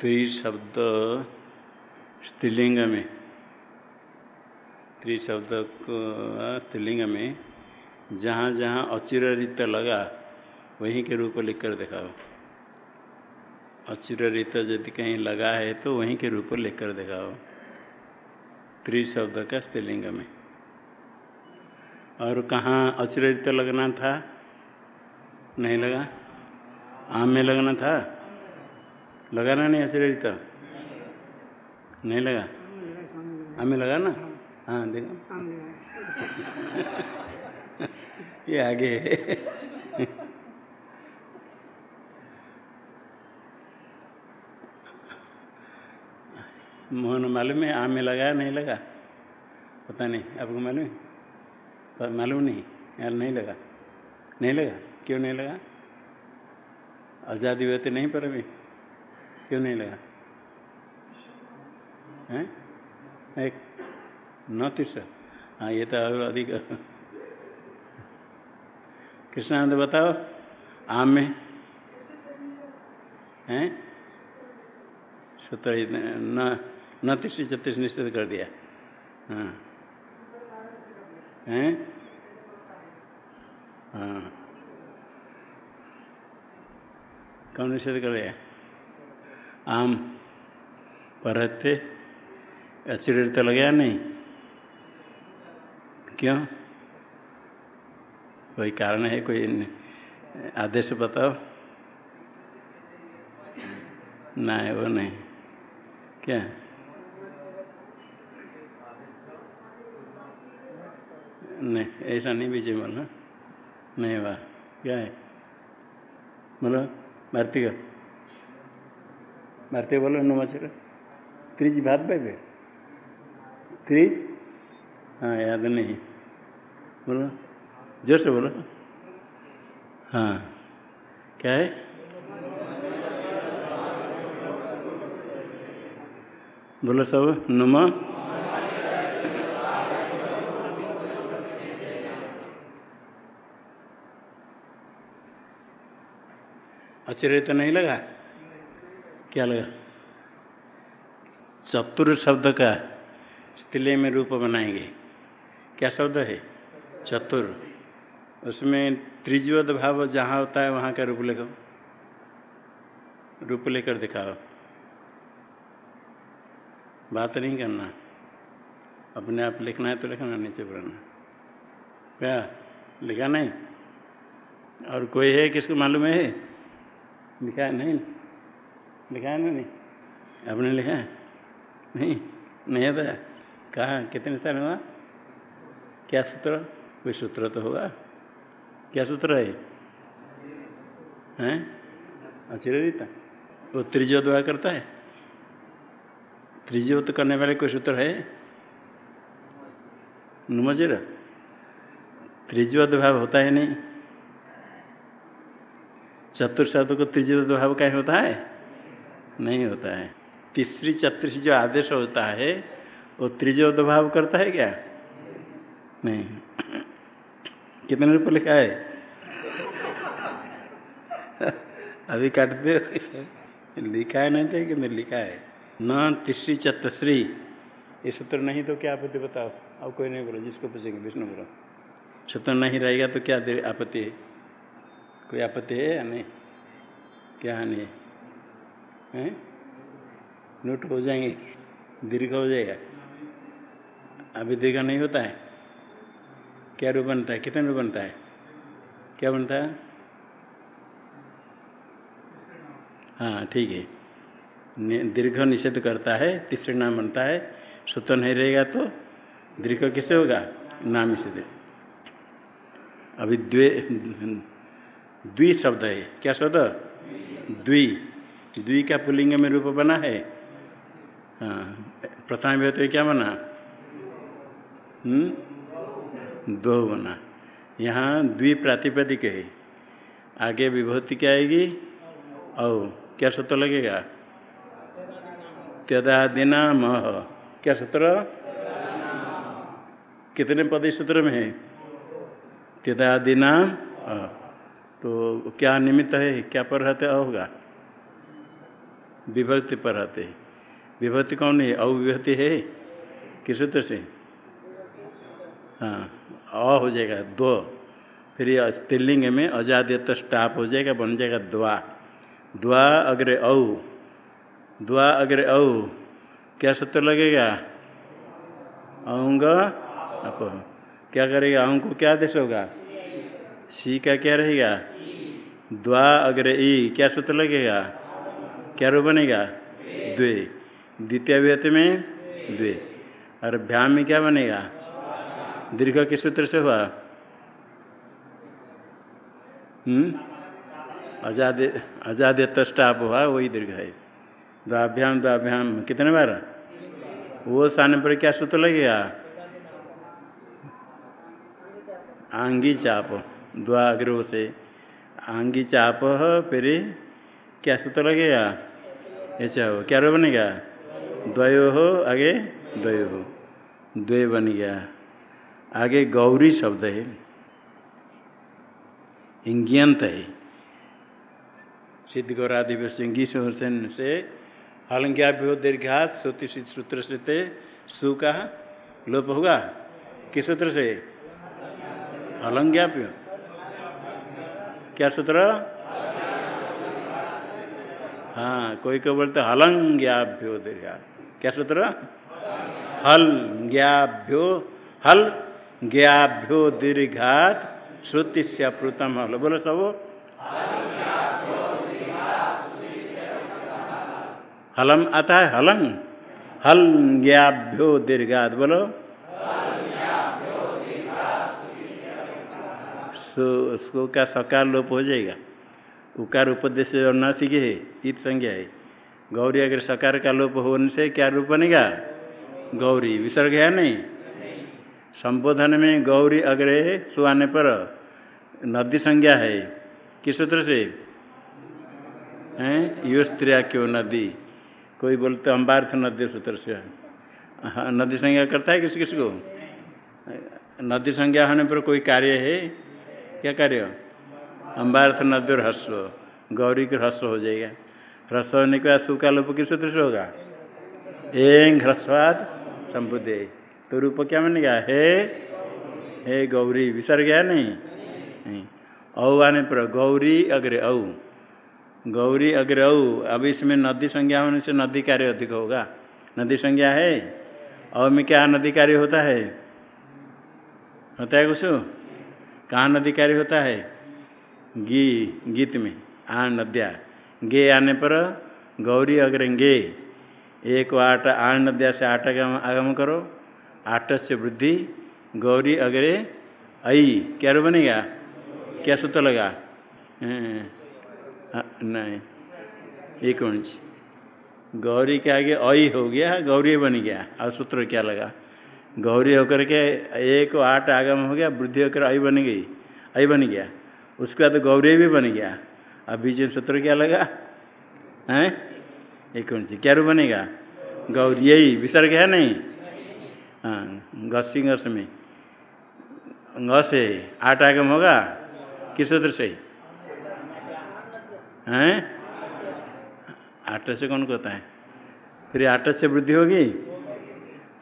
त्रिशब्द स्त्रीलिंग में। त्रिशब्द स्त्रीलिंग में जहाँ जहाँ अचिरित लगा, वहीं के रूप लिख कर दिखाओ। अचिरित यदि कहीं लगा है तो वहीं के रूप लिख कर दिखाओ त्रिशब्द का स्त्रीलिंग में। और कहाँ अचिरित लगना था? नहीं लगा? आम में लगना था? लगाना नहीं अचिरित नहीं लगा? आम में लगा ना? हाँ देखो। ये आगे मोहन, मालूम है आम में लगा नहीं लगा? पता नहीं, आपको मालूम है? मालूम नहीं, यार नहीं लगा। नहीं लगा? क्यों नहीं लगा? आज़ादी होते नहीं पर अभी। क्यों नहीं लगा? हैं? एक नौ तीसरा हाँ ये तो और अधिक कृष्णानंद बताओ, आम में? हैं? सत्रह न न तीसरी छत्तीस निश्चित कर दिया। हाँ। हैं? हाँ। कौन निषेध कर दिया? आम पर थे तो लगे नहीं। क्यों? कोई कारण है? कोई आदेश बताओ। ना है वो नहीं। क्या? नहीं, ऐसा नहीं में बोलना। नहीं वाह, क्या है? बोलो, भारती भारतीय बोलो नमस्कार त्रिज भात पे? त्रिज? हाँ याद नहीं। बोलो। ज़ोर से बोलो। हाँ। क्या है? बोलो सब। नुम। आश्चर्य तो नहीं लगा? क्या लगा? चतुर शब्द का स्त्रीलय में रूप बनाएँगे। क्या शब्द है? चतुर। उसमें त्रिज्वत भाव जहाँ होता है, वहाँ का रूप लिखो। रूप लेकर दिखाओ। बात नहीं करना। अपने आप लिखना है तो लिखना, नीचे पढ़ना क्या? लिखा नहीं? और कोई है किसको मालूम है? लिखा नहीं। लिखा है नहीं? आपने लिखा नहीं नहीं आता कहाँ, कितने स्थान हुआ? क्या सूत्र? कोई सूत्र तो होगा। क्या सूत्र है? हैं? अचिरिता वो त्रिजो दुआ करता है। त्रिज्योत करने वाले कोई सूत्र है? नुमजर। त्रिज्योत भाव होता है नहीं। चतुर्शब्द को त्रिज्योत भाव क्या होता है? नहीं होता है। तीसरी चतुर्थी जो आदेश होता है, वो त्रिज्योत भाव करता है क्या? नहीं। कितने रुपये लिखा है? अभी काट दे। लिखा है नहीं थे कि नहीं लिखा है। न तीसरी चतुश्री ये सूत्र नहीं तो क्या आपत्ति बताओ? अब कोई नहीं बोलो, जिसको पूछेंगे विष्णु बोलो। सूत्र नहीं रहेगा तो क्या आपत्ति है? कोई आपत्ति है या नहीं? क्या हानि है? हैं? नोट हो जाएँगे। दीर्घ हो जाएगा। अभी दीर्घ नहीं होता है। क्या रूप बनता है? कितने रूप बनता है? क्या बनता है? हाँ ठीक है। दीर्घ निषेध करता है, तीसरे नाम बनता है। सूत्र नहीं रहेगा तो दीर्घ किसे होगा? नाम निषेध। अभी द्वे, द्वि शब्द है। क्या शब्द? द्वि। द्वि का पुलिंग में रूप बना है? हाँ प्रथम व्यक्ति क्या बना? हम्म? दो बना। यहाँ द्वि प्रातिपदिक है। आगे विभूति क्या आएगी? और क्या सत्र लगेगा? त्यदादिना मह क्या सूत्र कितने पद इस सूत्र में है? त्यदादिना तो क्या निमित्त है? क्या पर रहते होगा? विभक्ति पर रहते विभक्ति कौन है अविभक्ति है? किस सूत्र से? हाँ अ हो जाएगा दो फिर स्त्रीलिंग में अजाद्यत स्टाप हो जाएगा, बन जाएगा द्वा। द्वा अग्रे औ। द्वा अग्रे औ। क्या सूत्र लगेगा? अंग अप। क्या करेगा? अंग को क्या आदेश होगा? सी का क्या रहेगा? द्वा अग्रे ई। क्या सूत्र लगेगा? क्या रूप बनेगा? द्वे। द्वितीय व्यत में द्वे। और भ्याम में क्या बनेगा? दीर्घ किस सूत्र से हुआ? हम्म? आज़ाद आज़ाद तष्टाप हुआ वही दीर्घ है। द्वाभ्याम द्वाभ्याम कितने बार? वो साने पर क्या सूत्र लगेगा? आंगी चाप द्वाग्रह से आंगी चाप फिर क्या सूत्र लगेगा? अच्छा हो क्या रो बनेगा? द्वयो हो, आगे द्वयो हो। द्वय बन गया। आगे गौरी शब्द है। इंगियंत है। सिद्ध गौरादि सिंगी हुसैन से हलंग्याभ्यो दीर्घात श्रुति सूत्र से सु का लोप होगा? किस सूत्र से? हलंग्याभ्यो। क्या सूत्र? हाँ कोई को बोलते हलंग्याभ्यो दीर्घा क्या सूत्र? हल ज्ञाभ्यो हल ज्ञाभ्यो दीर्घात श्रुति से अप्रुतम हल, बोलो सब। हलम आता है हलंग। हल ज्ञाभ्यो दीर्घात, बोलो। सो का सकार लोप हो जाएगा? उकार उपदेश सीखे है, इत संज्ञा है। गौरी अगर सकार का लोप होने से क्या रूप बनेगा? गौरी। विसर्ग है नहीं? संबोधन में गौरी अग्रे सुहाने पर नदी संज्ञा है। किस सूत्र से? हैं? यो स्त्रिया क्यों नदी? कोई बोलते अम्बार्थ नदी सूत्र से। हाँ नदी संज्ञा करता है किस किस को नदी संज्ञा होने पर कोई कार्य है? क्या कार्य? अम्बार्थ नदी और ह्रस्व। गौरी के ह्रस्व हो जाएगा। ह्रस्व होने के बाद सुखा लोप किस सूत्र से होगा? एंग ह्रस्वाद संबुदे तो रूप क्या बनेगा हे हे गौरी विसर्ग गया नहीं? नहीं। औ आने पर गौरी अग्रे औ। गौरी अग्र औ। अब इसमें नदी संज्ञा होने से नदी कार्य अधिक होगा। नदी संज्ञा है? और में क्या नदी कार्य होता है? होता है कुछ? कहाँ नदी कार्य होता है? गी गीत में आ नद्या गे आने पर गौरी अग्र गे। एक आठ आठ नद्या से आठ आगम करो। आठ से वृद्धि, गौरी अग्रे आई क्या रो बनेगा? क्या सूत्र लगा? नहीं। एक गौरी के आगे अई हो गया, गौरी बन गया। और सूत्र क्या लगा? गौरी होकर के एक आठ आगम हो गया, वृद्धि होकर आई बन गई। आई बन गया। उसके बाद गौरी भी बन गया। अब बीच में सूत्र क्या लगा? हैं? एक इंच क्या रू बनेगा? गौरी, यही, विसर्ग है नहीं? हाँ घसी घस में घस है, आठ आगम होगा? किस सूत्र से? हैं? आठ से कौन कहता है? फिर आठ से वृद्धि होगी?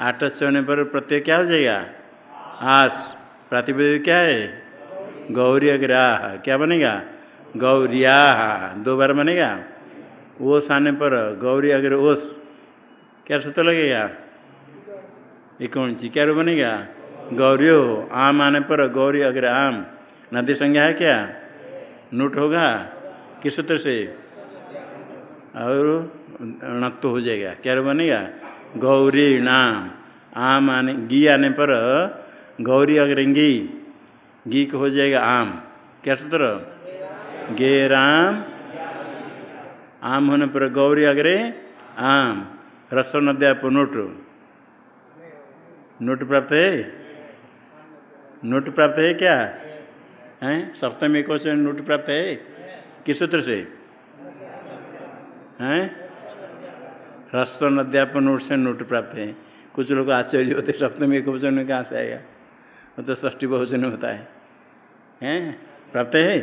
आठ से होने पर प्रत्यय क्या हो जाएगा? आस। प्रातिपदिक क्या है? गौरी अग्राह क्या बनेगा? गौरिया दो बार बनेगा? ओस आने पर गौरी अगर ओस। क्या सूत्र लगेगा? सी क्या रूप बनेगा? गौरियो। आम आने पर गौरी अगर आम। नदी संज्ञा है क्या? नोट होगा? किस सूत्र से? और णत्व हो जाएगा। क्या रूप बनेगा? गौरी नाम। आम आने, गी आने पर गौरी अग्रंगी गी। को हो जाएगा आम। क्या सूत्र? गे राम आम होने पर गौरी अग्रे आम। रसो नद्याप नोट। नोट प्राप्त है? नोट प्राप्त है क्या? है? सप्तमी क्वेश्चन नोट प्राप्त है? किस सूत्र से? हैं? ह्रस्व नद्यापन नोट से नोट प्राप्त है। कुछ लोग आश्चर्य होते सप्तमी क्वेश्चन में कहाँ से आएगा? वो तो ष्टी बहुवचन होता है। हैं? प्राप्त है?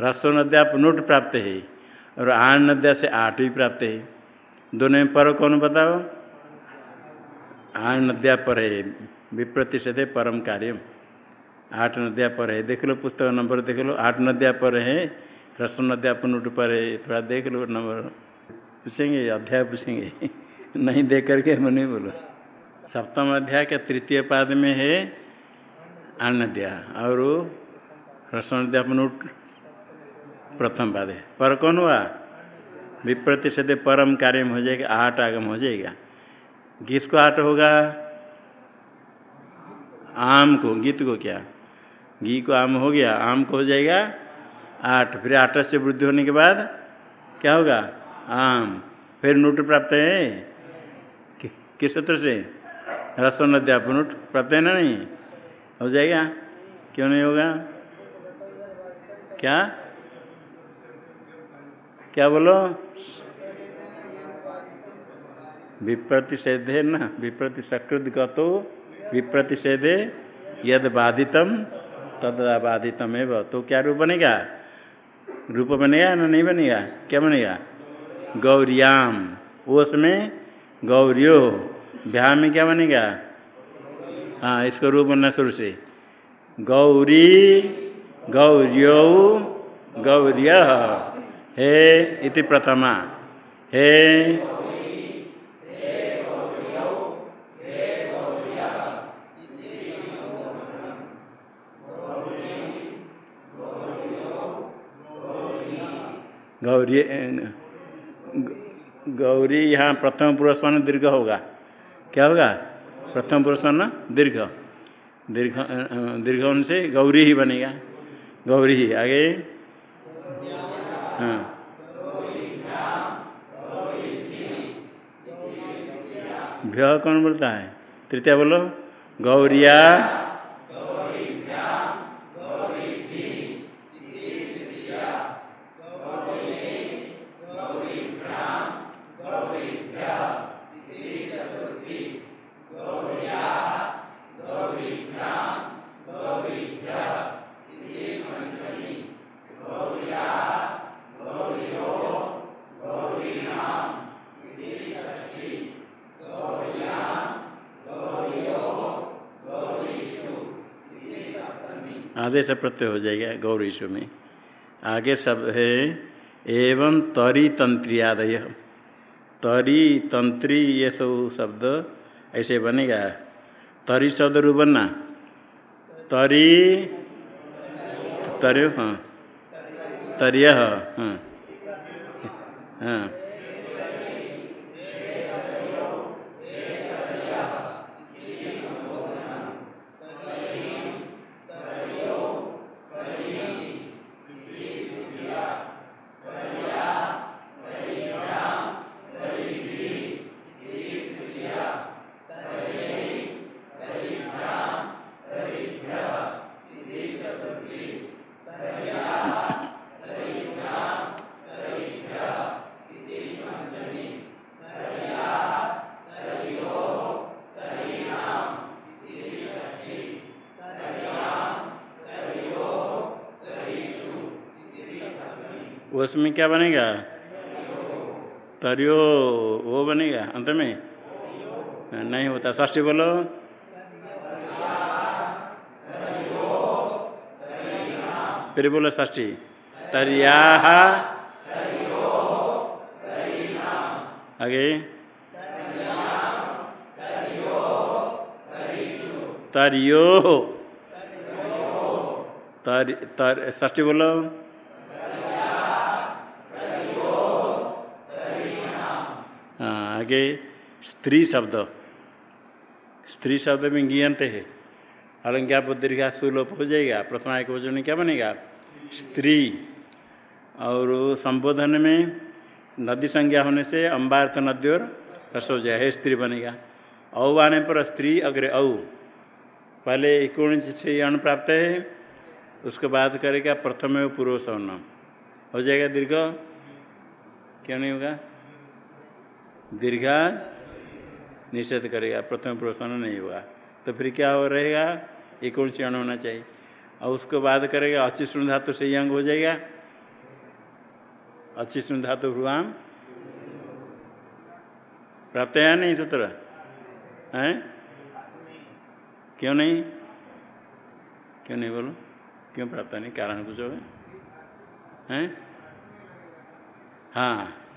ह्रस्व नद्याप नोट प्राप्त है। और आण नद्या से आठ भी प्राप्त है। दोनों में पर कौन बताओ? आठ नद्या पर है। विप्रतिशत है परम कार्य। आठ नद्या पर है। देख लो पुस्तक नंबर देख लो। आठ नद्या पर है। रस नद्या पुनट पर है। थोड़ा देख लो नंबर। पूछेंगे? अध्याय पूछेंगे? नहीं देख करके हम नहीं बोलो। सप्तम अध्याय के तृतीय पाद में है आनद्या और रसन नद्या पुनट प्रथम पाद है पर कौन हुआ? विप्रतिशत परम कार्य में हो जाएगा आठ आगम हो जाएगा। किसको आठ होगा? आम को गीत को क्या? घी को आम हो गया आम को हो जाएगा आठ। फिर आठ से वृद्धि होने के बाद क्या होगा? आम। फिर नोट प्राप्त है? कि, किस सूत्र से? रसन अध्यापन प्राप्त है ना नहीं? हो जाएगा? क्यों नहीं होगा? क्या? क्या बोलो? विप्रतिषेधे न विप्रति सकृत गतो विप्रतिषेधे यद बाधितम, तद बाधितम एवं तो क्या रूप बनेगा? रूप बनेगा ना नहीं बनेगा? क्या बनेगा? गौरियाम। ओस में गौरियो। ब्याह में क्या बनेगा? हाँ इसको रूप बनना शुरू से। गौरी गौरियो गौर्य। हे इति प्रथमा। हे गौरी गौरी यहाँ प्रथम पुरुष मान दीर्घ होगा। क्या होगा? प्रथम पुरुष मान दीर्घ। दीर्घ दीर्घ से गौरी ही बनेगा। गौरी आगे? हाँ। भ्य कौन बोलता है? तृतीय बोलो। गौरिया। आदेश प्रत्यय हो जाएगा गौरीशु में। आगे शब्द है, एवं तरी तंत्रियादय तरी तंत्री ये सब शब्द ऐसे बनेगा। तरी शब्द रू बनना। तरी तर्य हाँ। तर्य हाँ। हाँ। उसमें क्या बनेगा? तरियो, वो बनेगा, अंत में? नहीं होता। ष्ठी बोलो। फिर बोलो ष्ठी तरिया। आगे। तरियो। तर ष्ठी बोलो। आगे स्त्री शब्द। स्त्री शब्द में गियंत है। अलंज्ञा दीर्घा सुलोप हो जाएगा प्रथम एक वचन क्या बनेगा? स्त्री। और संबोधन में नदी संज्ञा होने से अम्बार्थ नदी और रस हो जाए स्त्री बनेगा। औ आने पर स्त्री अग्र औ। पहले इकोण से अन्न प्राप्त है, उसके बाद करेगा प्रथम पूर्व सवर्ण हो जाएगा दीर्घ? क्यों नहीं होगा? दीर्घा निषेध करेगा, प्रथम प्रश्न नहीं होगा तो फिर क्या हो रहेगा? एक सी अण होना चाहिए। और उसको बाद करेगा, अच्छी सुन धातु से अंग हो जाएगा। अच्छी सुन धातु भ्रुआम। प्राप्त है नहीं सूत्र? हैं? क्यों नहीं? क्यों नहीं बोलो? क्यों प्राप्त नहीं? कारण कुछ हैं? हाँ।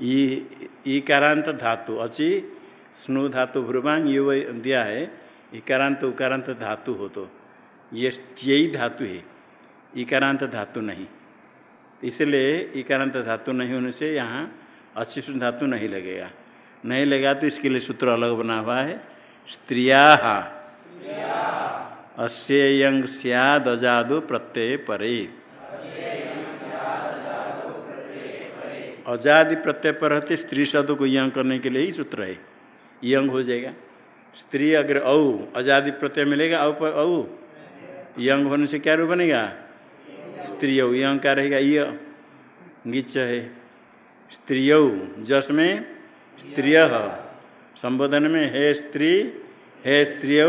ईकारांत धातु अचि स्नु धातु भ्रुवांग ये दिया है इकारांत उकारांत धातु हो तो ये यही धातु है इकारांत धातु नहीं इसलिए इकारांत धातु नहीं होने से यहाँ अच्छी धातु नहीं लगेगा नहीं लगा तो इसके लिए सूत्र अलग बना हुआ है स्त्रिया अस्यंग सियाद अजादु प्रत्यय परे अजादि प्रत्यय पर रहते स्त्री शब्द को यंग करने के लिए ही सूत्र है। यंग हो जाएगा। स्त्री अगर औ, अजादि प्रत्यय मिलेगा, औ पर औ। यंग होने से क्या रूप बनेगा? स्त्री यंग क्या रहेगा? य। गिच है। स्त्रिय जस में स्त्रिय। संबोधन में हे स्त्री, हे स्त्रिय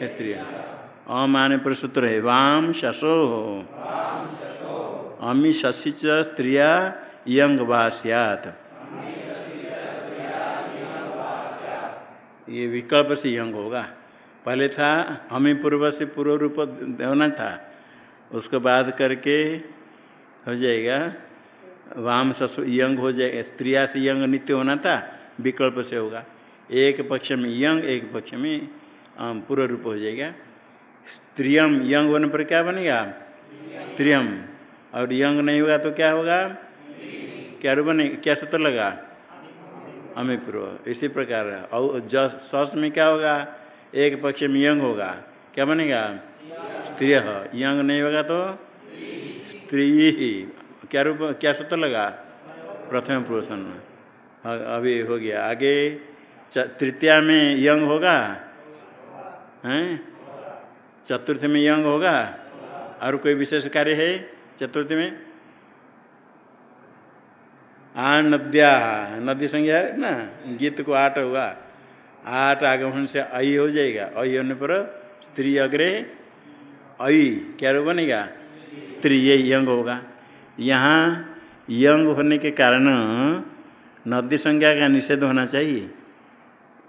हे स्त्री। अमाने पर सूत्र है। वाम शशो। अमी शशि। च स्त्रिया यंग वास्यात। ये विकल्प से यंग होगा। पहले था, हमें पूर्व से पूर्व रूप होना था। उसके बाद करके हो जाएगा, वाम ससु यंग हो जाएगा, स्त्रिया से यंग नित्य होना था, विकल्प से होगा। एक पक्ष में यंग, एक पक्ष में पूर्व रूप हो जाएगा। स्त्रियम यंग होने पर क्या बनेगा? स्त्रियम। और यंग नहीं होगा तो क्या होगा? क्या रूप बने क्या सूत्र लगा? अमी पूर्व इसी प्रकार और सस में क्या होगा? एक पक्ष में यंग होगा। क्या बनेगा? स्त्री यंग नहीं होगा तो? स्त्री ही। क्या रूप, क्या सूत्र लगा? प्रथम पुरुषन अभी हो गया। आगे तृतीया में यंग होगा? हैं? चतुर्थ में यंग होगा? और कोई विशेष कार्य है चतुर्थ में? आ नद्या नदी संज्ञा है ना? गीत को आठ होगा आठ आगमन से अई हो जाएगा। अई होने पर स्त्री अग्रे अई। क्या रूप बनेगा? स्त्री ये यंग होगा। यहाँ यंग होने के कारण नदी संज्ञा का निषेध होना चाहिए।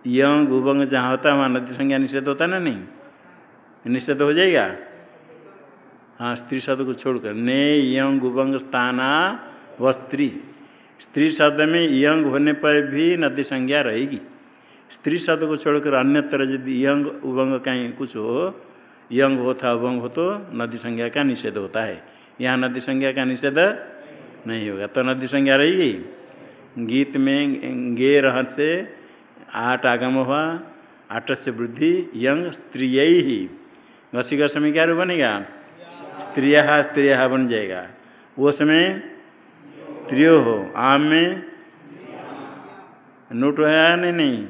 यंग उभंग जहाँ होता है वहाँ नदी संज्ञा निषेध होता ना नहीं? निषेध हो जाएगा? हाँ स्त्री शब्द को छोड़कर। ने यंग उभंग स्थाना व स्त्री स्त्री शब्द में यंग होने पर भी नदी संज्ञा रहेगी। स्त्री शब्द को छोड़कर अन्यत्र यदि यंग उभंग कहीं कुछ हो, यंग हो था उभंग हो तो नदी संज्ञा का निषेध होता है। यहाँ नदी संज्ञा का निषेध नहीं होगा। तो नदी संज्ञा रहेगी। गीत में गे रह से आठ आगम हुआ, आठ से वृद्धि, यंग स्त्रीय ही। घसी घस में क्या रूप बनेगा? स्त्रिया स्त्रिया बन जाएगा। वो समय त्रियो हो। आम में नोट है नहीं? नहीं।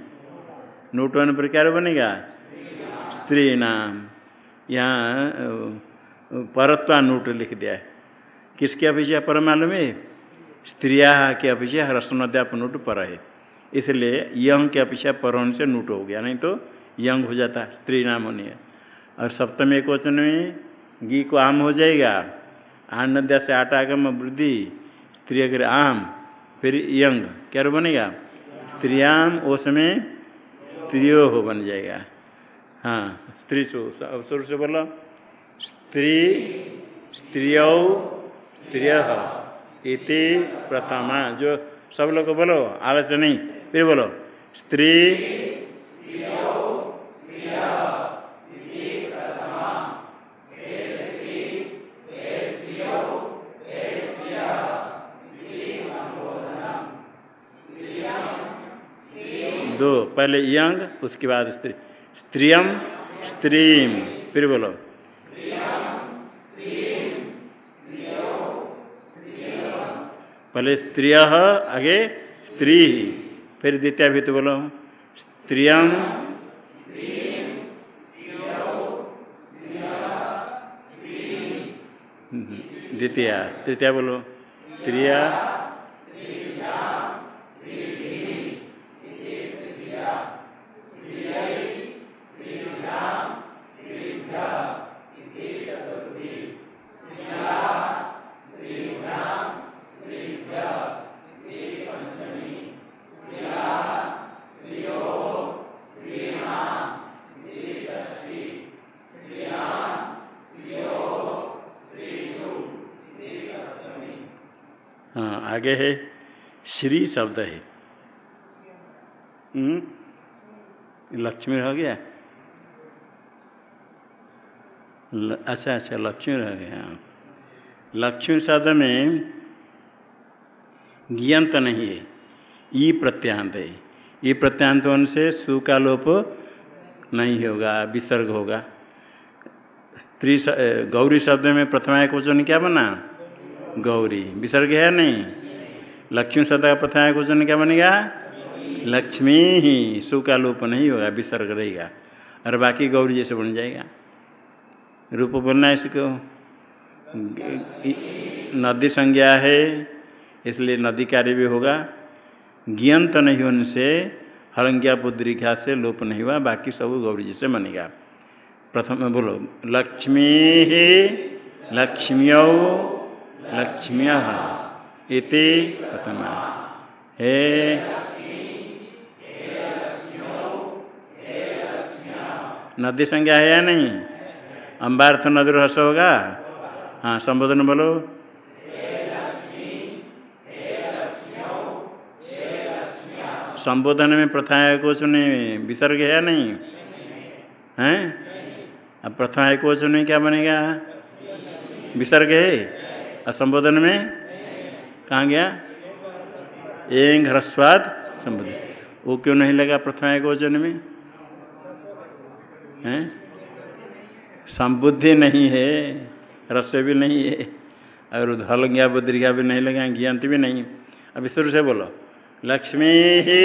नोट होने पर क्या बनेगा? स्त्री नाम। यहाँ परत्वा नोट लिख दिया है। किसके अभिजय पर मालूम है? स्त्रिया के अभिजय ह्रस्वनद्याप नोट पर है। इसलिए यंग के अपेक्षा पर होने से नोट हो गया। नहीं तो यंग हो जाता, स्त्री नाम होने और सप्तमी एक वचन में, घी को आम हो जाएगा। आठ नद्या से आठ आगम वृद्धि स्त्री अगर आम, फिर यंग, क्या रो बनेगा? स्त्रियाम वो समय स्त्रियो हो बन जाएगा। हाँ स्त्री शुरू से बोलो। स्त्री, स्त्रियो, स्त्रिय, इति प्रथमा। जो सब लोग बोलो, आलस्य नहीं, फिर बोलो। स्त्री पहले यंग, उसके बाद स्त्री। स्त्रियम, स्त्रीम। फिर बोलो। पहले स्त्रिय, आगे स्त्री। फिर द्वितीय भी तो बोलो। स्त्रियम द्वितीय। तृतीय बोलो। स्त्रिया आगे है। श्री शब्द है। हम्म? लक्ष्मी रह गया? अच्छा अच्छा लक्ष्मी रह गया। लक्ष्मी शब्द में ज्ञंत नहीं है, ई प्रत्यांत है। ई प्रत्यांत होने से सु का लोप नहीं होगा, विसर्ग होगा। स्त्री गौरी शब्द में प्रथमा एक वचन क्या बना? गौरी। विसर्ग है नहीं? लक्ष्मी शब्द का प्रथमा वचन क्या बनेगा? लक्ष्मी ही सु का लोप नहीं होगा, विसर्ग रहेगा और बाकी गौरी जैसे बन जाएगा। रूप बनना इसको। नदी संज्ञा है, इसलिए नदी कार्य भी होगा। ज्ञंत नहीं होने से हलंग्या पुद्रिका से लोप नहीं हुआ, बाकी सब गौरी जैसे बनेगा। प्रथम बोलो, लक्ष्मी ही, लक्ष्म्यौ, लक्ष्म्य। इति प्रथम। हे नदी संज्ञा है या नहीं? अम्बार्थ नदी रस होगा। हाँ संबोधन बोलो। संबोधन में प्रथा कुछ नहीं। विसर्ग है या नहीं? हैं? अब प्रथमा एक वचन में क्या बनेगा? विसर्ग है। और संबोधन में कहाँ गया? एंग ह्रस्वाद संबोधन वो क्यों नहीं लगा प्रथमा एक वचन में? हैं? संबुद्धि नहीं है, रस भी नहीं है, और हलंग्या बुद्रिका भी नहीं लगा ज्ञात भी नहीं अब शुरू से बोलो। लक्ष्मी ही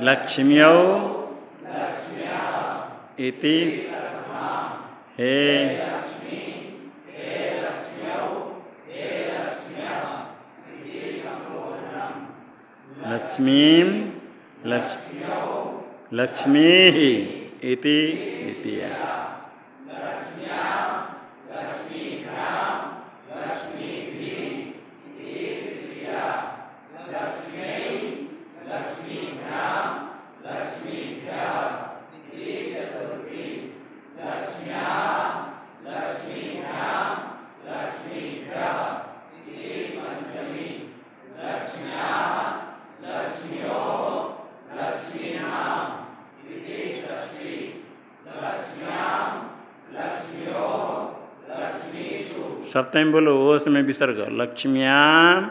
लक्ष्म्यौ इति हे। लक्ष्मी लक्ष्मी इति द्वितीय सप्तमी बोलो ओस में विसर्ग, लक्ष्म्याम।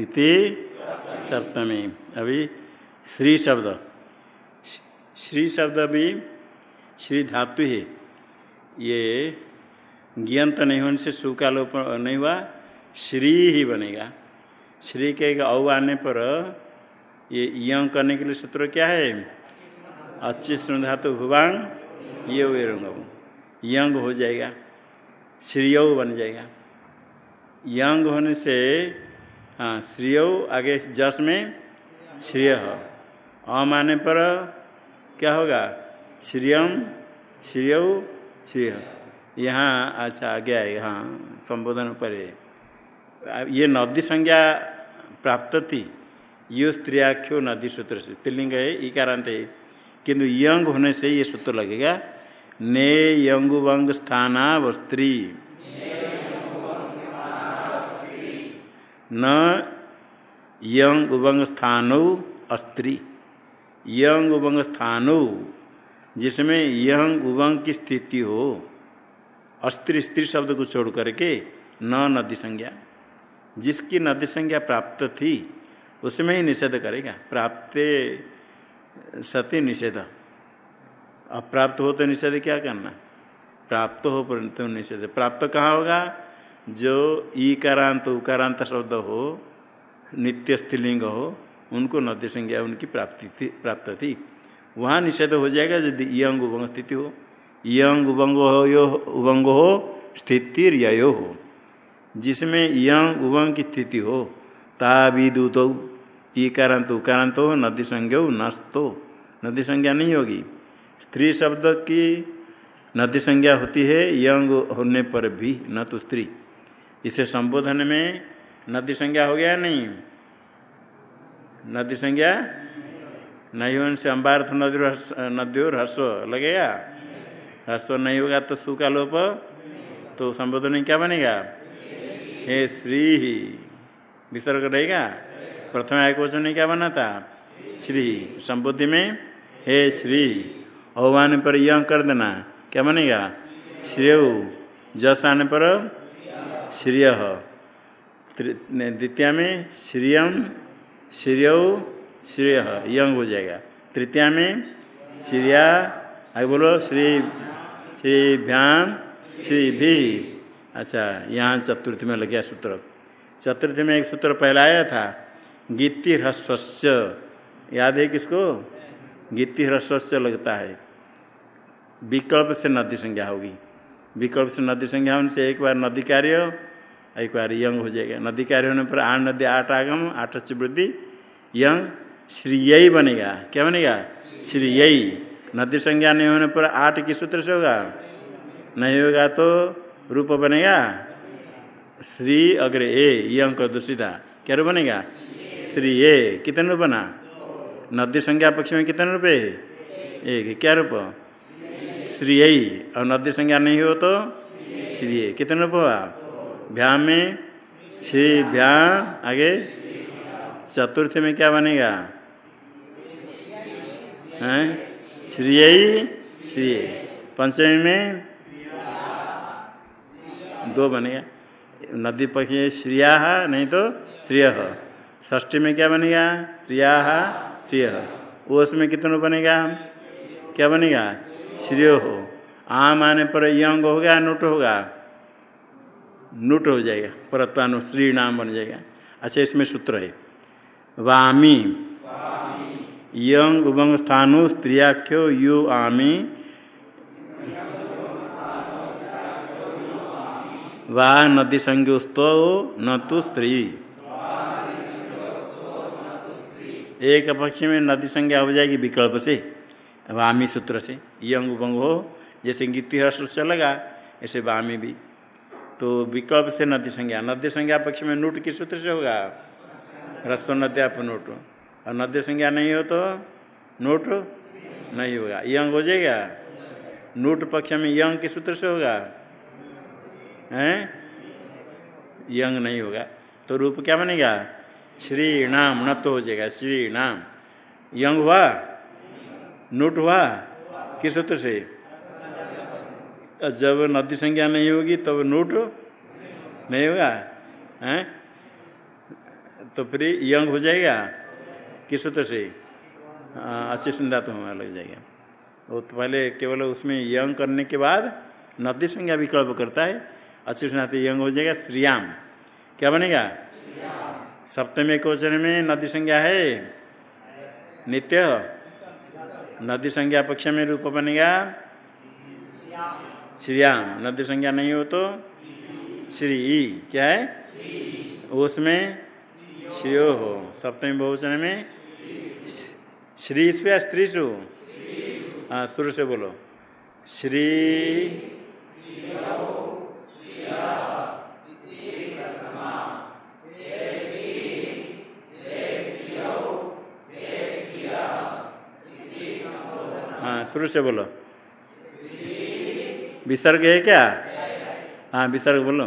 इति सप्तमी। अभी श्री शब्द। श्री शब्द भी श्री धातु है। ये ज्ञंत नहीं होने से सु का लोप नहीं हुआ, श्री ही बनेगा। श्री के औ आने पर ये यंग करने के लिए सूत्र क्या है? अच्छी सुन धातु भुवांग ये वेरुंग यंग हो जाएगा, श्रिय बन जाएगा। यंग होने से हाँ श्रिय आगे जस में श्रेय अम आने पर क्या होगा? श्रियम, श्रेय श्रेय। यहाँ अच्छा आगे आएगा हाँ संबोधन पर। ये नदी संज्ञा प्राप्त थी। यो स्त्रियाख्यो नदी सूत्र से। स्त्रीलिंग है, इकारांत है। किंतु यंग होने से ये सूत्र लगेगा। ने यंग वंग स्थाना वस्त्री न यंग उबंग स्थानो अस्त्री। यंग उबंग स्थानो, जिसमें यंग उबंग की स्थिति हो। अस्त्री स्त्री शब्द को छोड़ करके न नदी संज्ञा। जिसकी नदी संज्ञा प्राप्त थी, उसमें ही निषेध करेगा। प्राप्त सती निषेध। अप्राप्त हो तो निषेध क्या करना? प्राप्त हो परंतु निषेध। प्राप्त कहाँ होगा? जो ईकारांत उकारांत शब्द हो, नित्य स्त्रीलिंग हो, उनको नद्य संज्ञा, उनकी प्राप्ति थी, प्राप्त थी। वहाँ निषेध हो जाएगा यदि यंग उभंग स्थिति हो। यंग उभंग हो, यो उभंग हो, स्थिति यो हो। जिसमें यंग उभंग की स्थिति हो ता विदुत ईकारांत उकारांत हो नदी संज्ञा नस्तो। नदी संज्ञा नहीं होगी। स्त्री शब्द की नदी संज्ञा होती है, यंग होने पर भी, न तो स्त्री। इसे संबोधन में नदी संज्ञा हो गया नहीं? नदी संज्ञा? नहीं होने से अम्बार्थ नदी नदी और हर्ष लगेगा? ह्रस्व नहीं होगा तो सु का लोप तो संबोधन क्या बनेगा? हे श्री ही। विसर्ग रहेगा? प्रथम आय क्वेश्चन ने क्या बना था? श्री। संबुद्धि में, हे श्री अवमान पर यह कर देना। क्या बनेगा? श्रेय। जस आने पर श्रेय। द्वितीय में श्रियम श्रेय श्रेय। यंग हो जाएगा। तृतीया में श्रिया, आगे बोलो, श्री श्री भ्याम श्री भी अच्छा यहाँ चतुर्थी में लग गया सूत्र। चतुर्थी में एक सूत्र पहला आया था। गीति ह्रस्वस्य याद है किसको? गीति ह्रस्वस्य लगता है। विकल्प से नदी संज्ञा होगी। विकल्प से नदी संज्ञा होने से एक बार नदी कार्य, एक बार यंग हो जाएगा। नदी कार्य होने पर आठ नदी, आठ आगम, आठ वृद्धि यंग श्रीयई बनेगा। क्या बनेगा? श्रीयई नदी संज्ञा नहीं होने पर आठ किस सूत्र से होगा? नहीं होगा तो रूप बनेगा? श्री अग्र, ए ये अंक दूसरा क्या रूप बनेगा? श्री ए। कितने रूप बना? नदी संज्ञा पक्ष में कितने रुपये एक। क्या रूप? श्री और नदी संज्ञा नहीं हो तो? श्री ए। कितने रूप हुआ? भ्याम में? श्री भ्याम। आगे? चतुर्थ में क्या बनेगा? हैं? श्री श्री पंचमी में? दो बनेगा। नदी पक्ष श्रिया, नहीं तो श्रिय। ष्ठी में क्या बनेगा? श्रिया श्रिय ओस में कितना बनेगा? क्या बनेगा? श्रेय हो आम आने पर यंग होगा, नुट होगा? नुट हो जाएगा। परत्वानु श्री नाम बन जाएगा। अच्छा इसमें सूत्र है। वामी। यंग उभंग स्थानु स्त्रियाख्यो यु आमी। वा नदी संज्ञोस्तो न तो स्त्री। एक पक्ष में नदी संज्ञा हो जाएगी विकल्प से, वामी सूत्र से। यंग उबंग हो, जैसे गीति हर्ष चलेगा ऐसे वामी भी। तो विकल्प से नदी संज्ञा। नदी संज्ञा पक्ष में नूट किस सूत्र से होगा? रस्तो नद्याप नोट। और नदी संज्ञा नहीं हो तो नोट नहीं होगा। यंग हो जाएगा? नोट पक्ष में यंग किस सूत्र से होगा? हैं? यंग नहीं होगा। तो रूप क्या बनेगा? श्री नाम न तो हो जाएगा श्री नाम यंग हुआ नोट हुआ किस सूत्र से जब नदी संज्ञा नहीं होगी, तब नोट नहीं होगा, हैं? तो फिर यंग हो जाएगा किस सूत्र से अच्छी सुंदर तो हमारा लग जाएगा। वो तो पहले केवल उसमें यंग करने के बाद नदी संज्ञा विकल्प करता है। अच्छी सुना तो यंग हो जाएगा, श्रीयाम। क्या बनेगा? सप्तमी क्वेश्चन में नदी संज्ञा है। नित्य। नदी संज्ञा पक्ष में रूप बनेगा। श्रीयाम नदी संज्ञा नहीं हो तो? श्री। ई क्या है? उसमें श्रियो हो। सप्तमी बहुवचन में श्री या स्त्री सु? हाँ शुरू से बोलो। श्री। शुरू से बोलो। विसर्ग है क्या? हाँ विसर्ग बोलो।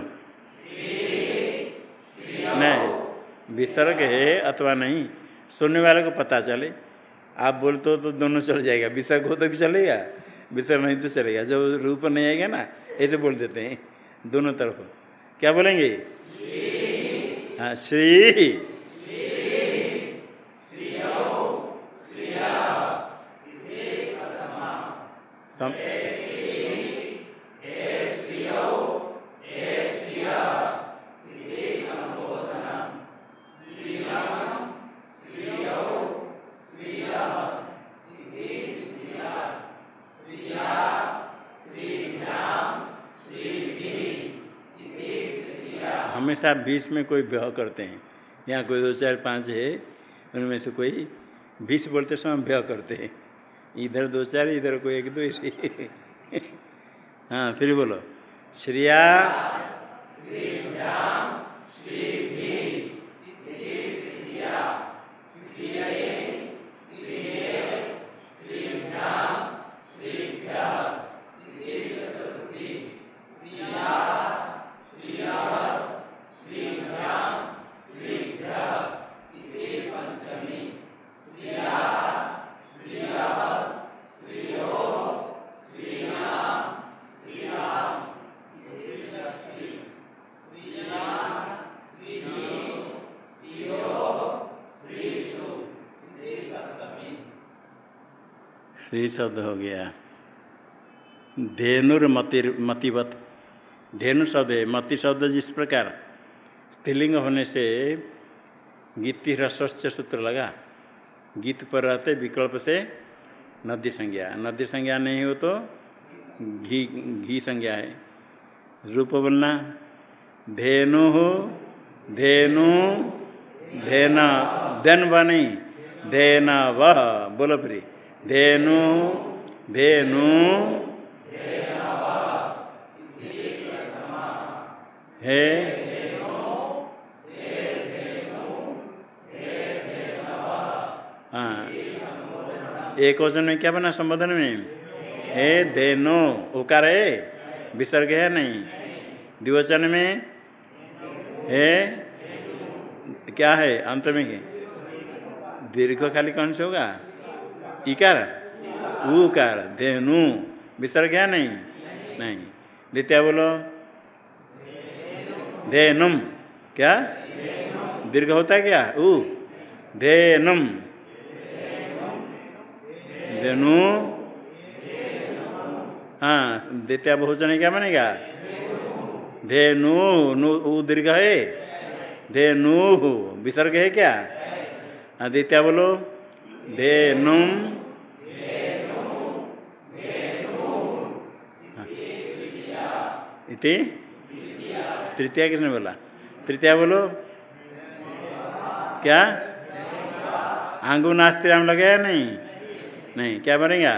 नहीं, विसर्ग है अथवा नहीं, सुनने वाले को पता चले। आप बोलते हो तो दोनों चल जाएगा। विसर्ग हो तो भी चलेगा, विसर्ग नहीं तो चलेगा। जब रूप नहीं आएगा ना, ऐसे बोल देते हैं, दोनों तरफ़। क्या बोलेंगे? हाँ श्री। सम हमेशा बीच में कोई ब्याह करते हैं। यहाँ कोई दो चार पाँच है, उनमें से कोई बीच बोलते समय ब्याह करते हैं। इधर दो चार इधर कोई एक दो हाँ फिर बोलो। श्रिया। शब्द हो गया। धेनुर मति, मतिवत। धेनु शब्द है, मति शब्द जिस प्रकार स्त्रीलिंग होने से गीति ह्रस्वच्च सूत्र लगा। गीत पर रहते विकल्प से नदी संज्ञा। नदी संज्ञा नहीं हो तो घी घी संज्ञा है। रूप बनना धेनु धेनु, धेन, धन बनी धेन वह, बोलो फिर। धेनु धेनु। है। हाँ। एक वचन में क्या बना संबोधन में? हे धेनो, उकार है विसर्ग है नहीं। द्विवचन में? हे। क्या है? अंत में दीर्घ खाली कौन से होगा? इकार उकार धेनु। विसर्ग है नहीं? नहीं। द्वितीय बोलो। धेनुम। क्या? दीर्घ होता है क्या? उ धेनुम। धेनु। हाँ द्वितीय बहुचन क्या बनेगा? धेनु। नु दीर्घ है। धेनु। विसर्ग है क्या? हाँ द्वितीय बोलो। धेनुम इति? तृतीया किसने बोला? तृतीया बोलो। क्या? आंगू नास्ती लगे या नहीं? नहीं। क्या बनेगा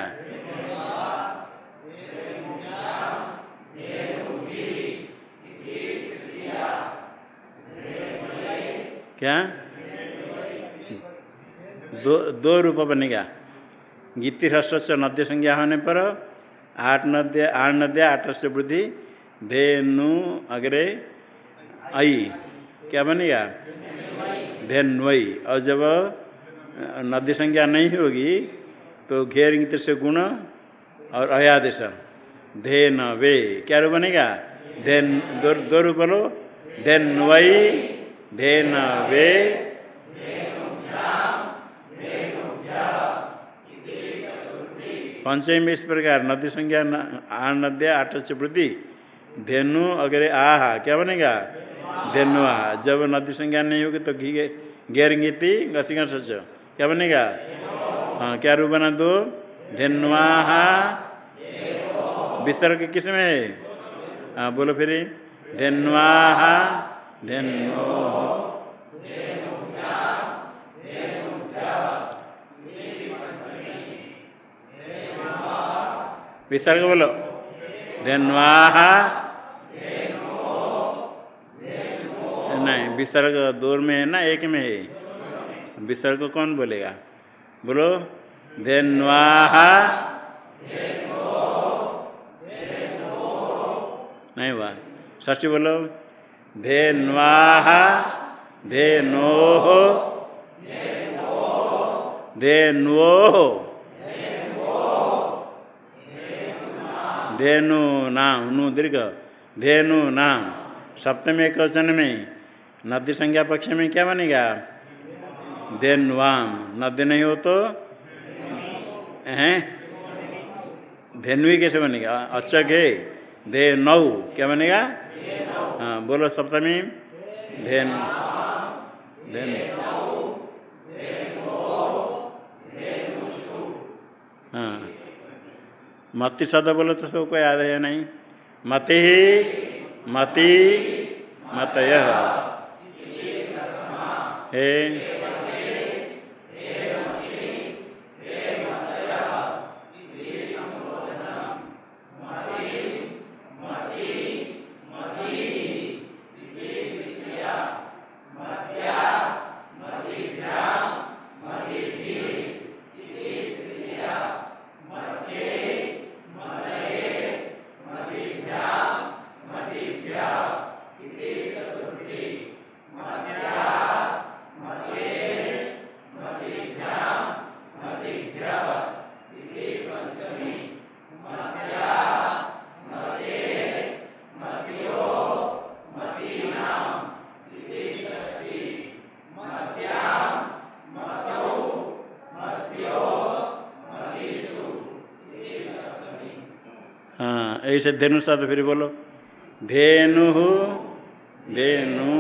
क्या? दो दो रूप बनेगा। गीति ह्रस्व नद्य संज्ञा होने पर आठ नद्य आठ नद्य आठ से वृद्धि धेनु अग्रे आई क्या बनेगा? धेन्वई और जब नद्य संज्ञा नहीं होगी तो घेर से गुण और अयादेश। धेन वे। क्या रूप बनेगा? धेन दो, दो रूप बोलो धेन्वई धेन वे। पंचमी इस प्रकार, नदी संज्ञा आठ नद्य आठ वृद्धि, धेनु, अगर आहा, क्या बनेगा? धेनुआ जब नदी संज्ञा नहीं होगी तो घी गैर गीति घसीगा सच क्या बनेगा? हाँ क्या रूप बना दो? धेनुआहा विसर्ग किसमें? है हाँ बोलो फिर। धेनुआहा धेनु विसर्ग बोलो धन्वाहा नहीं, विसर्ग दो में है ना, एक में है। विसर्ग कौन बोलेगा? बोलो। धन्वाहा नहीं हुआ। ष्टी बोलो। धेन्वाहा धेनो धेनुओ धेनु नाम, नु दीर्घ, धेनु नाम। सप्तमी एक वचन में, नदी संज्ञा पक्ष में क्या बनेगा? धेनुवाम नदी नहीं हो तो? हैं? धेनुई कैसे बनेगा? अचक है। धे नौ क्या बनेगा? हाँ बोलो सप्तमी। Then then. मति शब्द बोलो तो सबको याद है नहीं? मति मति मतय। हे ऐसे धेनु साथ फिर बोलो। धेनु धेनु